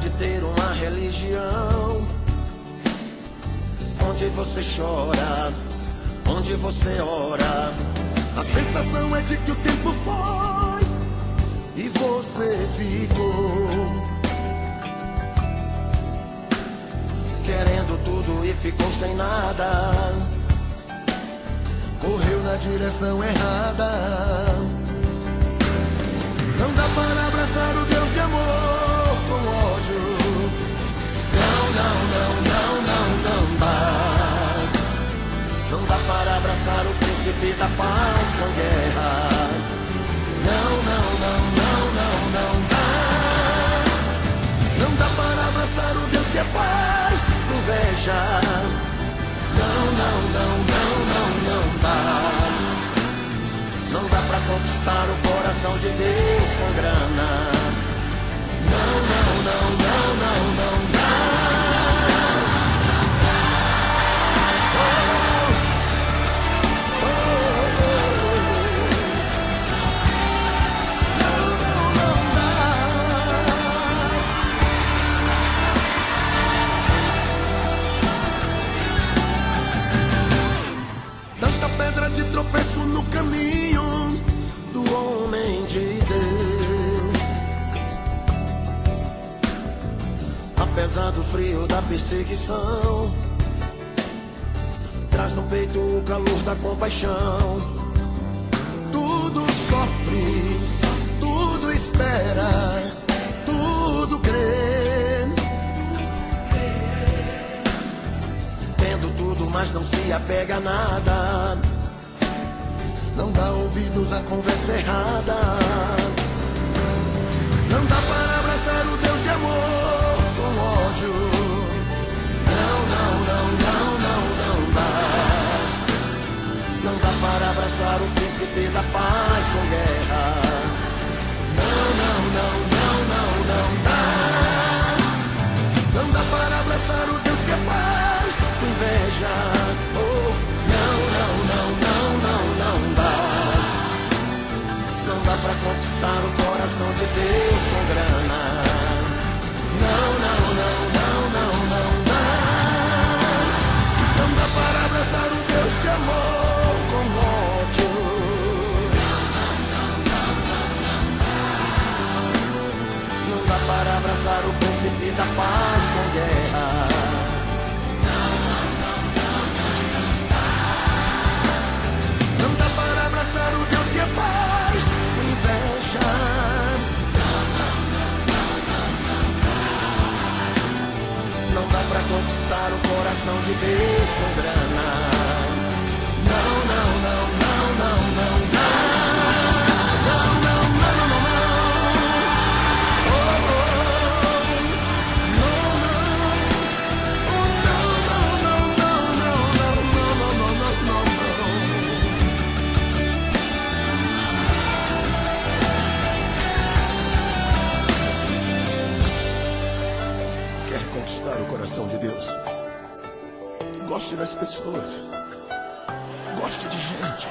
de ter uma religião onde você chora, onde você ora. A sensação é de que o tempo foi e você ficou querendo tudo e ficou sem nada. Correu na direção errada. Não dá para abraçar o Deus para abraçar o príncipe da paz com guerra. Não, não, não, não, não, não dá. Não dá para abraçar o Deus que é pai, inveja. Não, não, não, não, não, não dá. Não dá pra conquistar o coração de Deus com caminho do homem de Deus. Apesar do frio da perseguição, traz no peito o calor da compaixão. Tudo sofre, tudo espera, tudo crê. Tendo tudo, mas não se apega a nada. Não dá ouvidos à conversa errada. Não dá para abraçar o Deus de amor com ódio. Não, não, não, não, não, não dá. Não dá para abraçar o príncipe da paz príncipe da paz com guerra. Não dá para abraçar o Deus que é pai inveja. Não dá para conquistar o coração de Deus com grana. Conquistar o coração de Deus? Goste das pessoas. Goste de gente.